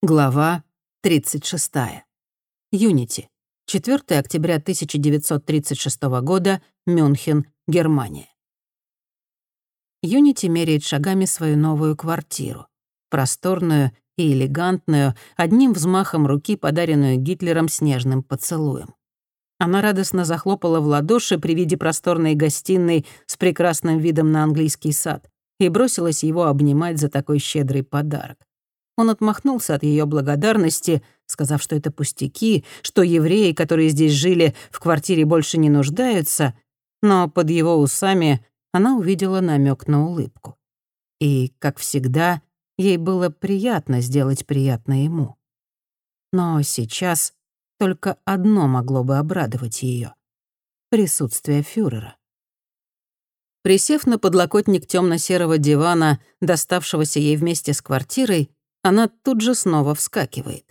Глава 36. Юнити. 4 октября 1936 года. Мюнхен, Германия. Юнити меряет шагами свою новую квартиру. Просторную и элегантную, одним взмахом руки, подаренную Гитлером снежным поцелуем. Она радостно захлопала в ладоши при виде просторной гостиной с прекрасным видом на английский сад и бросилась его обнимать за такой щедрый подарок. Он отмахнулся от ее благодарности, сказав, что это пустяки, что евреи, которые здесь жили, в квартире больше не нуждаются, но под его усами она увидела намек на улыбку. И, как всегда, ей было приятно сделать приятно ему. Но сейчас только одно могло бы обрадовать ее — присутствие фюрера. Присев на подлокотник темно серого дивана, доставшегося ей вместе с квартирой, она тут же снова вскакивает.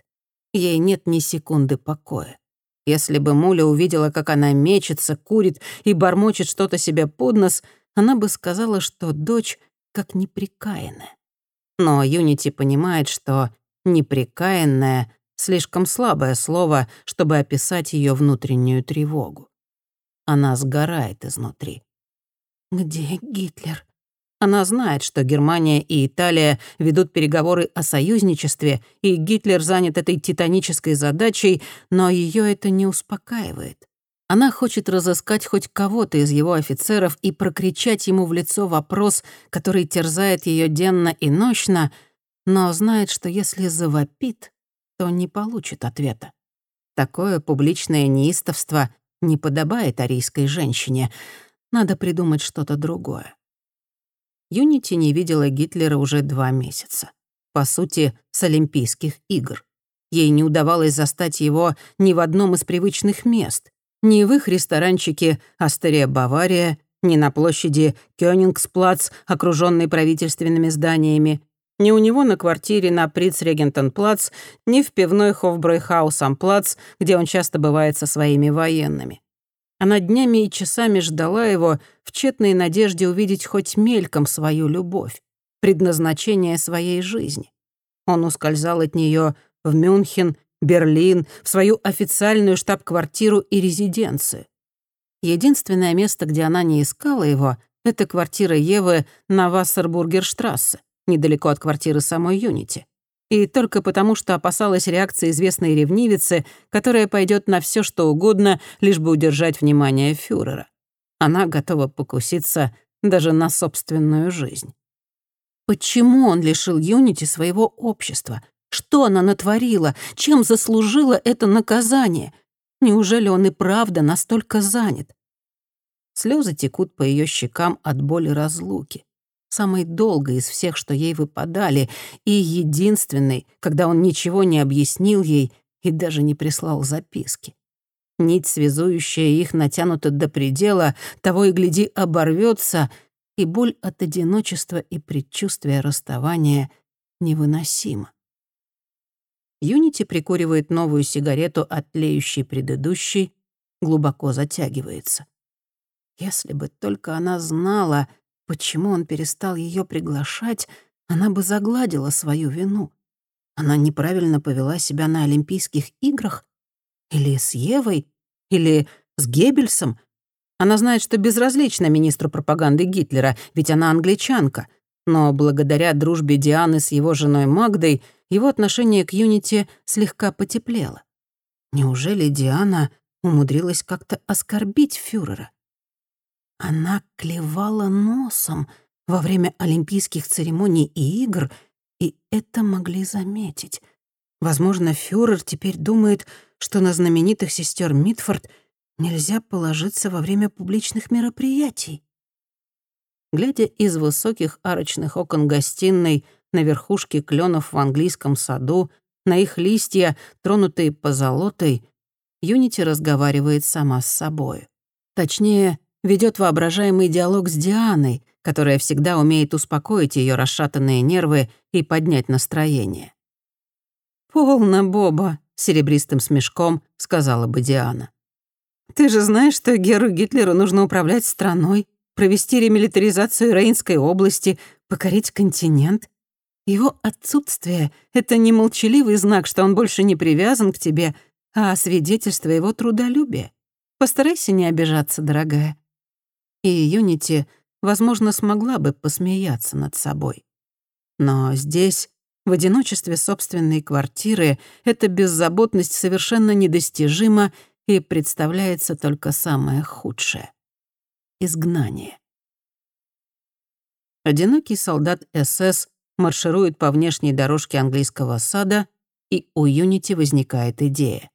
Ей нет ни секунды покоя. Если бы Муля увидела, как она мечется, курит и бормочет что-то себе под нос, она бы сказала, что дочь как неприкаянная. Но Юнити понимает, что «неприкаянная» — слишком слабое слово, чтобы описать ее внутреннюю тревогу. Она сгорает изнутри. «Где Гитлер?» Она знает, что Германия и Италия ведут переговоры о союзничестве, и Гитлер занят этой титанической задачей, но ее это не успокаивает. Она хочет разыскать хоть кого-то из его офицеров и прокричать ему в лицо вопрос, который терзает ее денно и нощно, но знает, что если завопит, то не получит ответа. Такое публичное неистовство не подобает арийской женщине. Надо придумать что-то другое. Юнити не видела Гитлера уже два месяца. По сути, с Олимпийских игр. Ей не удавалось застать его ни в одном из привычных мест. Ни в их ресторанчике «Астерия Бавария», ни на площади Кёнингсплац, окружённой правительственными зданиями, ни у него на квартире на Прицрегентенплац, ни в пивной Хофбройхаусамплац, где он часто бывает со своими военными. Она днями и часами ждала его в тщетной надежде увидеть хоть мельком свою любовь, предназначение своей жизни. Он ускользал от нее в Мюнхен, Берлин, в свою официальную штаб-квартиру и резиденцию. Единственное место, где она не искала его, это квартира Евы на Вассербургерштрассе, недалеко от квартиры самой Юнити и только потому, что опасалась реакции известной ревнивицы, которая пойдет на все, что угодно, лишь бы удержать внимание фюрера. Она готова покуситься даже на собственную жизнь. Почему он лишил Юнити своего общества? Что она натворила? Чем заслужила это наказание? Неужели он и правда настолько занят? Слезы текут по ее щекам от боли разлуки самой долгой из всех, что ей выпадали, и единственной, когда он ничего не объяснил ей и даже не прислал записки. Нить, связующая их, натянута до предела, того и гляди оборвется, и боль от одиночества и предчувствия расставания невыносима. Юнити прикуривает новую сигарету от тлеющей предыдущей, глубоко затягивается. Если бы только она знала, Почему он перестал ее приглашать, она бы загладила свою вину. Она неправильно повела себя на Олимпийских играх? Или с Евой? Или с Геббельсом? Она знает, что безразлична министру пропаганды Гитлера, ведь она англичанка. Но благодаря дружбе Дианы с его женой Магдой его отношение к Юнити слегка потеплело. Неужели Диана умудрилась как-то оскорбить фюрера? Она клевала носом во время олимпийских церемоний и игр, и это могли заметить. Возможно, фюрер теперь думает, что на знаменитых сестер Митфорд нельзя положиться во время публичных мероприятий. Глядя из высоких арочных окон гостиной на верхушки кленов в английском саду, на их листья, тронутые позолотой, Юнити разговаривает сама с собой. Точнее, ведет воображаемый диалог с Дианой, которая всегда умеет успокоить ее расшатанные нервы и поднять настроение. «Полно, Боба», — серебристым смешком сказала бы Диана. «Ты же знаешь, что Геру Гитлеру нужно управлять страной, провести ремилитаризацию Рейнской области, покорить континент. Его отсутствие — это не молчаливый знак, что он больше не привязан к тебе, а свидетельство его трудолюбия. Постарайся не обижаться, дорогая». И Юнити, возможно, смогла бы посмеяться над собой. Но здесь, в одиночестве собственной квартиры, эта беззаботность совершенно недостижима и представляется только самое худшее — изгнание. Одинокий солдат СС марширует по внешней дорожке английского сада, и у Юнити возникает идея.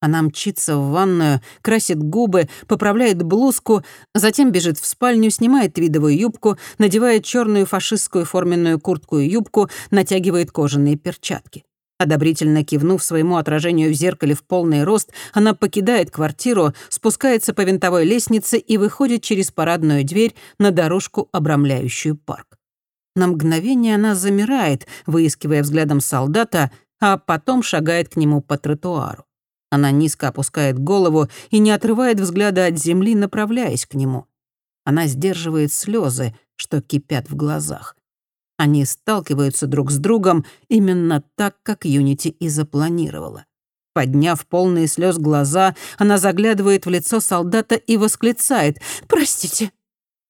Она мчится в ванную, красит губы, поправляет блузку, затем бежит в спальню, снимает твидовую юбку, надевает черную фашистскую форменную куртку и юбку, натягивает кожаные перчатки. Одобрительно кивнув своему отражению в зеркале в полный рост, она покидает квартиру, спускается по винтовой лестнице и выходит через парадную дверь на дорожку, обрамляющую парк. На мгновение она замирает, выискивая взглядом солдата, а потом шагает к нему по тротуару. Она низко опускает голову и не отрывает взгляда от земли, направляясь к нему. Она сдерживает слезы, что кипят в глазах. Они сталкиваются друг с другом именно так, как Юнити и запланировала. Подняв полные слез глаза, она заглядывает в лицо солдата и восклицает «Простите».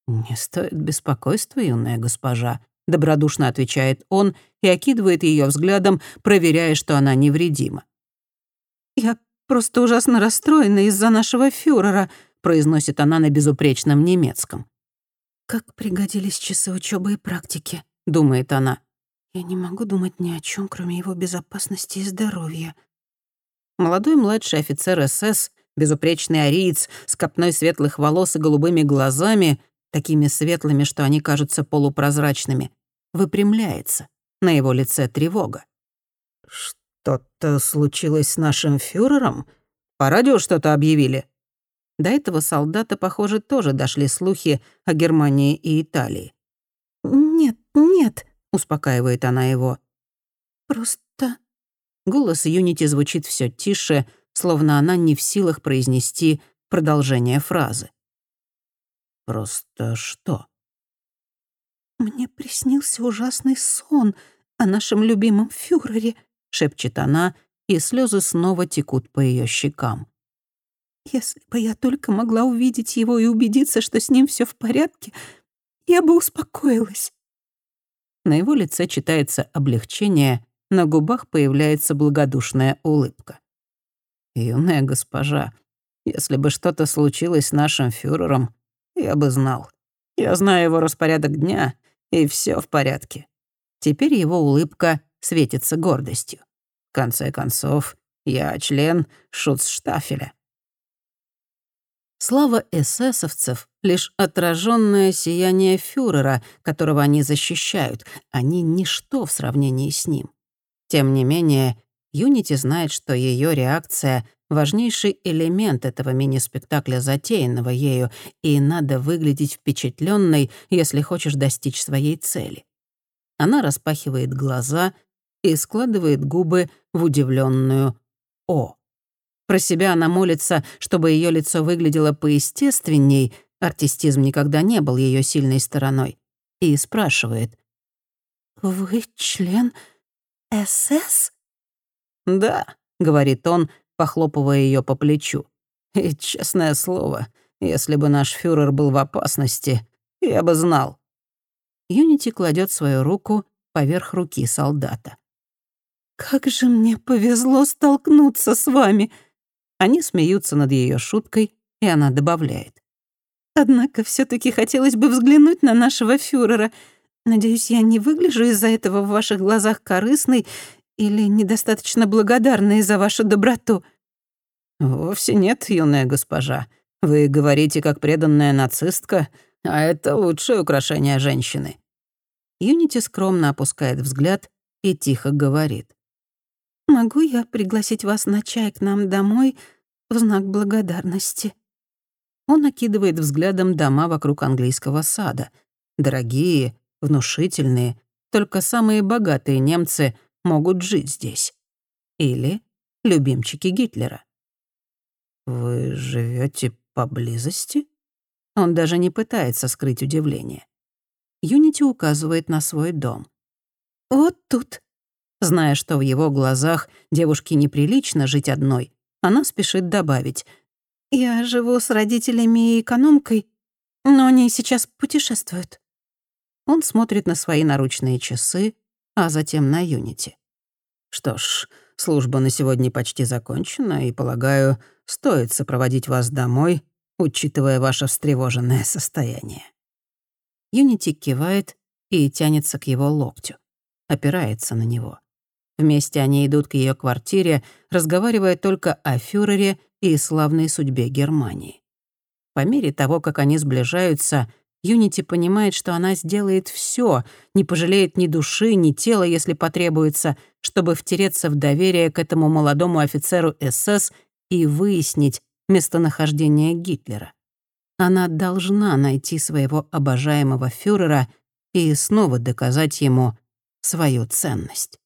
«Не стоит беспокойства, юная госпожа», — добродушно отвечает он и окидывает ее взглядом, проверяя, что она невредима. «Я просто ужасно расстроена из-за нашего фюрера», произносит она на безупречном немецком. «Как пригодились часы учебы и практики», — думает она. «Я не могу думать ни о чем, кроме его безопасности и здоровья». Молодой младший офицер СС, безупречный ариец, с копной светлых волос и голубыми глазами, такими светлыми, что они кажутся полупрозрачными, выпрямляется. На его лице тревога. «Что-то случилось с нашим фюрером? По радио что-то объявили?» До этого солдата, похоже, тоже дошли слухи о Германии и Италии. «Нет, нет», — успокаивает она его. «Просто...» Голос Юнити звучит все тише, словно она не в силах произнести продолжение фразы. «Просто что?» «Мне приснился ужасный сон о нашем любимом фюрере», шепчет она, и слезы снова текут по ее щекам. «Если бы я только могла увидеть его и убедиться, что с ним все в порядке, я бы успокоилась». На его лице читается облегчение, на губах появляется благодушная улыбка. «Юная госпожа, если бы что-то случилось с нашим фюрером, я бы знал. Я знаю его распорядок дня, и все в порядке». Теперь его улыбка светится гордостью конце концов, я член шуцштафеля. Слава эсэсовцев — лишь отраженное сияние фюрера, которого они защищают. Они — ничто в сравнении с ним. Тем не менее, Юнити знает, что ее реакция — важнейший элемент этого мини-спектакля, затеянного ею, и надо выглядеть впечатленной, если хочешь достичь своей цели. Она распахивает глаза — и складывает губы в удивленную «О». Про себя она молится, чтобы ее лицо выглядело поестественней, артистизм никогда не был ее сильной стороной, и спрашивает. «Вы член СС?» «Да», — говорит он, похлопывая ее по плечу. «И, честное слово, если бы наш фюрер был в опасности, я бы знал». Юнити кладет свою руку поверх руки солдата. «Как же мне повезло столкнуться с вами!» Они смеются над ее шуткой, и она добавляет. «Однако все таки хотелось бы взглянуть на нашего фюрера. Надеюсь, я не выгляжу из-за этого в ваших глазах корыстной или недостаточно благодарной за вашу доброту». «Вовсе нет, юная госпожа. Вы говорите, как преданная нацистка, а это лучшее украшение женщины». Юнити скромно опускает взгляд и тихо говорит. Могу я пригласить вас на чай к нам домой в знак благодарности?» Он окидывает взглядом дома вокруг английского сада. Дорогие, внушительные, только самые богатые немцы могут жить здесь. Или любимчики Гитлера. «Вы живете поблизости?» Он даже не пытается скрыть удивление. Юнити указывает на свой дом. «Вот тут». Зная, что в его глазах девушке неприлично жить одной, она спешит добавить. «Я живу с родителями и экономкой, но они сейчас путешествуют». Он смотрит на свои наручные часы, а затем на Юнити. «Что ж, служба на сегодня почти закончена, и, полагаю, стоит сопроводить вас домой, учитывая ваше встревоженное состояние». Юнити кивает и тянется к его локтю, опирается на него. Вместе они идут к ее квартире, разговаривая только о фюрере и славной судьбе Германии. По мере того, как они сближаются, Юнити понимает, что она сделает все, не пожалеет ни души, ни тела, если потребуется, чтобы втереться в доверие к этому молодому офицеру СС и выяснить местонахождение Гитлера. Она должна найти своего обожаемого фюрера и снова доказать ему свою ценность.